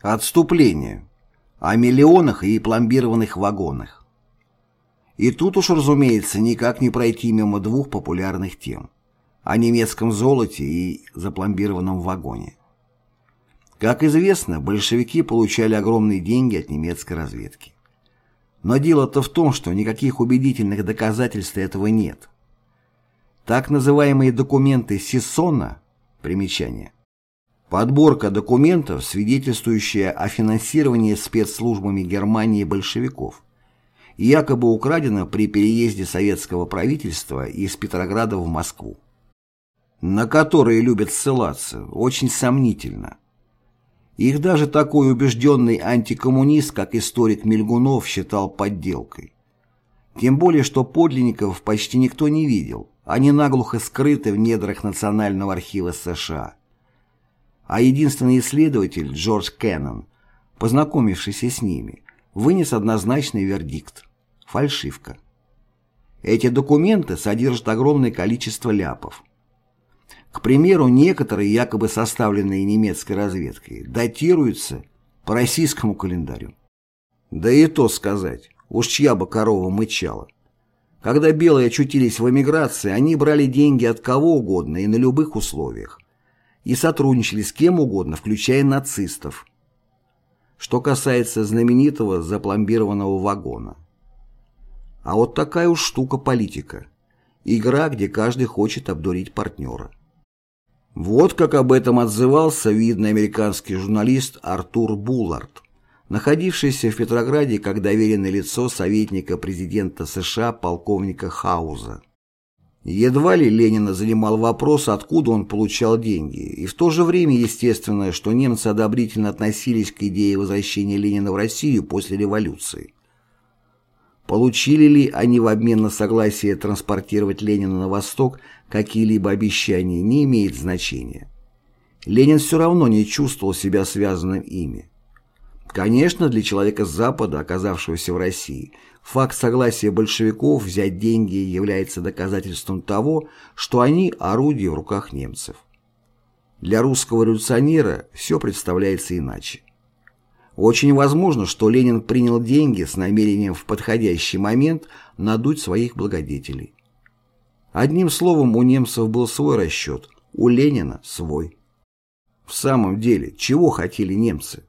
Отступление. О миллионах и пломбированных вагонах. И тут уж, разумеется, никак не пройти мимо двух популярных тем. О немецком золоте и запломбированном вагоне. Как известно, большевики получали огромные деньги от немецкой разведки. Но дело-то в том, что никаких убедительных доказательств этого нет. Так называемые документы Сиссона, примечание, подборка документов, свидетельствующая о финансировании спецслужбами Германии большевиков, якобы украдена при переезде советского правительства из Петрограда в Москву, на которые любят ссылаться, очень сомнительно. Их даже такой убежденный антикоммунист, как историк Мельгунов, считал подделкой. Тем более, что подлинников почти никто не видел – они наглухо скрыты в недрах Национального архива США. А единственный исследователь, Джордж Кеннон, познакомившийся с ними, вынес однозначный вердикт – фальшивка. Эти документы содержат огромное количество ляпов. К примеру, некоторые, якобы составленные немецкой разведкой, датируются по российскому календарю. Да и то сказать, уж чья бы корова мычала. Когда белые очутились в эмиграции, они брали деньги от кого угодно и на любых условиях. И сотрудничали с кем угодно, включая нацистов. Что касается знаменитого запломбированного вагона. А вот такая уж штука политика. Игра, где каждый хочет обдурить партнера. Вот как об этом отзывался видный американский журналист Артур Буллард находившийся в Петрограде как доверенное лицо советника президента США полковника Хауза. Едва ли Ленина занимал вопрос, откуда он получал деньги, и в то же время естественно, что немцы одобрительно относились к идее возвращения Ленина в Россию после революции. Получили ли они в обмен на согласие транспортировать Ленина на восток какие-либо обещания, не имеет значения. Ленин все равно не чувствовал себя связанным ими. Конечно, для человека с Запада, оказавшегося в России, факт согласия большевиков взять деньги является доказательством того, что они – орудие в руках немцев. Для русского революционера все представляется иначе. Очень возможно, что Ленин принял деньги с намерением в подходящий момент надуть своих благодетелей. Одним словом, у немцев был свой расчет, у Ленина – свой. В самом деле, чего хотели немцы?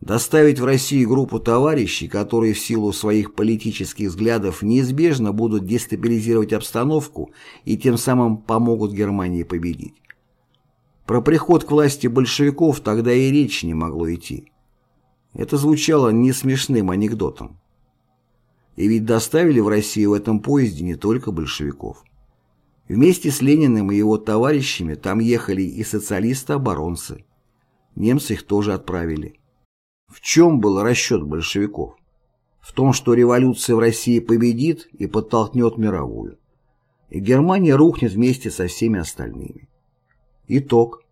Доставить в Россию группу товарищей, которые в силу своих политических взглядов неизбежно будут дестабилизировать обстановку и тем самым помогут Германии победить. Про приход к власти большевиков тогда и речи не могло идти. Это звучало не смешным анекдотом. И ведь доставили в Россию в этом поезде не только большевиков. Вместе с Лениным и его товарищами там ехали и социалисты-оборонцы. Немцы их тоже отправили. В чем был расчет большевиков? В том, что революция в России победит и подтолкнет мировую. И Германия рухнет вместе со всеми остальными. Итог.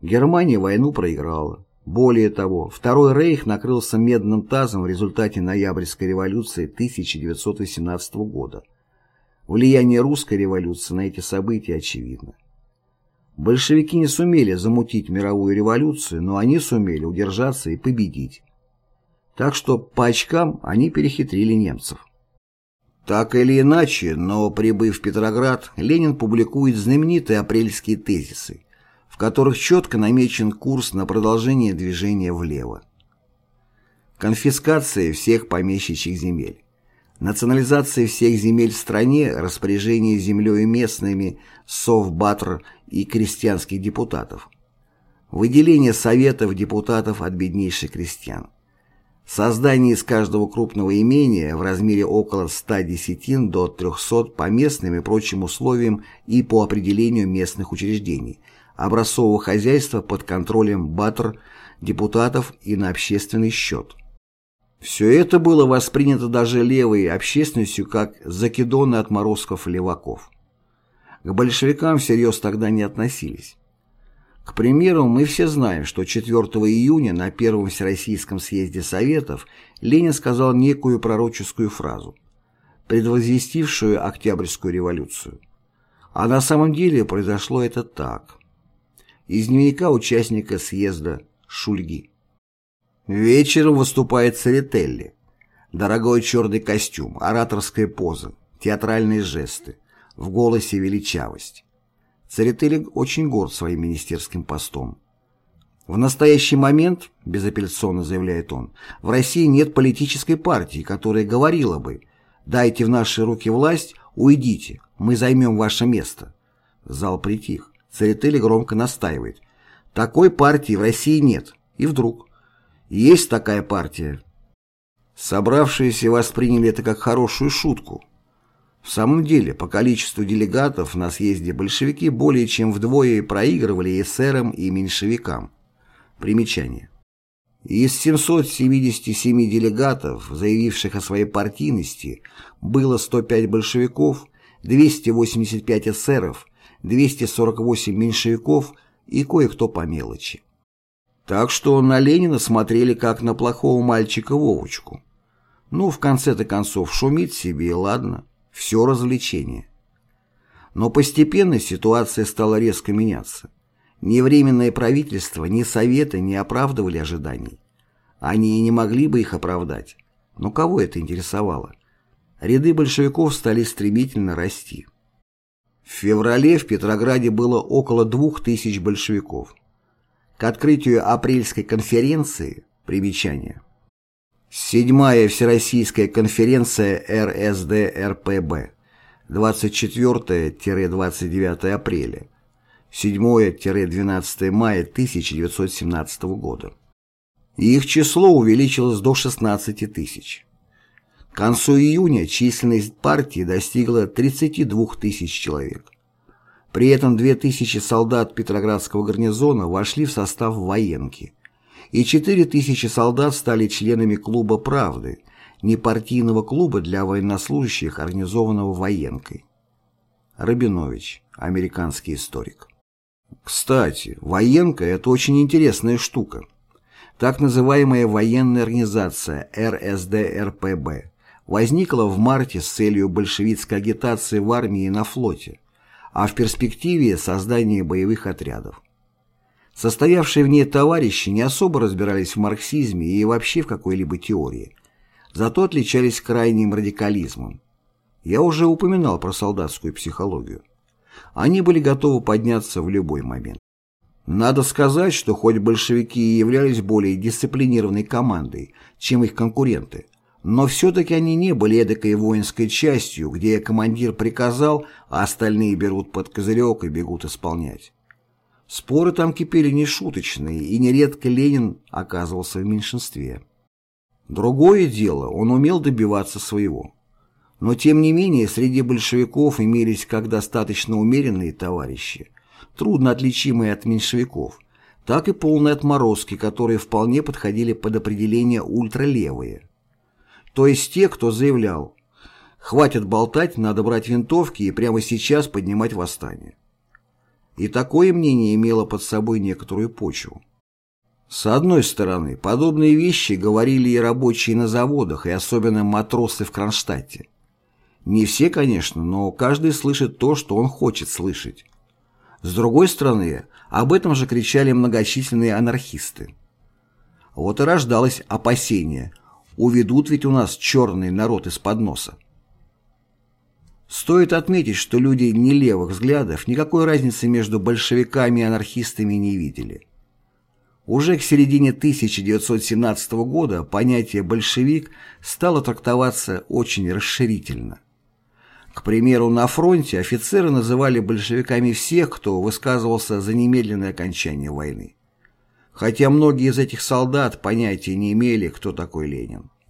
Германия войну проиграла. Более того, Второй Рейх накрылся медным тазом в результате ноябрьской революции 1918 года. Влияние русской революции на эти события очевидно. Большевики не сумели замутить мировую революцию, но они сумели удержаться и победить. Так что по очкам они перехитрили немцев. Так или иначе, но прибыв в Петроград, Ленин публикует знаменитые апрельские тезисы, в которых четко намечен курс на продолжение движения влево. Конфискация всех помещичьих земель. Национализация всех земель в стране, распоряжение землей местными, совбатр и крестьянских депутатов. Выделение советов депутатов от беднейших крестьян. Создание из каждого крупного имения в размере около 100 десятин до 300 по местным и прочим условиям и по определению местных учреждений, образцового хозяйства под контролем БАТР, депутатов и на общественный счет. Все это было воспринято даже левой общественностью как закидоны отморозков-леваков. К большевикам всерьез тогда не относились. К примеру, мы все знаем, что 4 июня на Первом Всероссийском съезде Советов Ленин сказал некую пророческую фразу, предвозвестившую Октябрьскую революцию. А на самом деле произошло это так. Из дневника участника съезда Шульги. Вечером выступает Церетелли. Дорогой черный костюм, ораторская поза, театральные жесты, в голосе величавость. Церетели очень горд своим министерским постом. В настоящий момент, безапелляционно заявляет он, в России нет политической партии, которая говорила бы «дайте в наши руки власть, уйдите, мы займем ваше место». Зал притих. Церетели громко настаивает. Такой партии в России нет. И вдруг. Есть такая партия. Собравшиеся восприняли это как хорошую шутку. В самом деле, по количеству делегатов на съезде большевики более чем вдвое проигрывали эсерам и меньшевикам. Примечание. Из 777 делегатов, заявивших о своей партийности, было 105 большевиков, 285 эсеров, 248 меньшевиков и кое-кто по мелочи. Так что на Ленина смотрели как на плохого мальчика Вовочку. Ну, в конце-то концов, шумит себе, ладно все развлечение. Но постепенно ситуация стала резко меняться. Ни Временное правительство, ни Советы не оправдывали ожиданий. Они и не могли бы их оправдать. Но кого это интересовало? Ряды большевиков стали стремительно расти. В феврале в Петрограде было около двух тысяч большевиков. К открытию апрельской конференции примечание Седьмая Всероссийская конференция РСДРПБ 24-29 апреля 7-12 мая 1917 года. Их число увеличилось до 16 тысяч. К концу июня численность партии достигла 32 тысяч человек. При этом 2000 солдат Петроградского гарнизона вошли в состав военки – и 4000 солдат стали членами клуба «Правды», непартийного клуба для военнослужащих, организованного военкой. Рабинович, американский историк. Кстати, военка – это очень интересная штука. Так называемая военная организация РСДРПБ возникла в марте с целью большевистской агитации в армии и на флоте, а в перспективе создания боевых отрядов. Состоявшие в ней товарищи не особо разбирались в марксизме и вообще в какой-либо теории, зато отличались крайним радикализмом. Я уже упоминал про солдатскую психологию. Они были готовы подняться в любой момент. Надо сказать, что хоть большевики и являлись более дисциплинированной командой, чем их конкуренты, но все-таки они не были эдакой воинской частью, где командир приказал, а остальные берут под козырек и бегут исполнять. Споры там кипели нешуточные, и нередко Ленин оказывался в меньшинстве. Другое дело, он умел добиваться своего. Но тем не менее среди большевиков имелись как достаточно умеренные товарищи, трудно отличимые от меньшевиков, так и полные отморозки, которые вполне подходили под определение ультралевые. То есть те, кто заявлял «хватит болтать, надо брать винтовки и прямо сейчас поднимать восстание». И такое мнение имело под собой некоторую почву. С одной стороны, подобные вещи говорили и рабочие на заводах, и особенно матросы в Кронштадте. Не все, конечно, но каждый слышит то, что он хочет слышать. С другой стороны, об этом же кричали многочисленные анархисты. Вот и рождалось опасение, уведут ведь у нас черный народ из-под носа. Стоит отметить, что люди не левых взглядов никакой разницы между большевиками и анархистами не видели. Уже к середине 1917 года понятие «большевик» стало трактоваться очень расширительно. К примеру, на фронте офицеры называли большевиками всех, кто высказывался за немедленное окончание войны. Хотя многие из этих солдат понятия не имели, кто такой Ленин.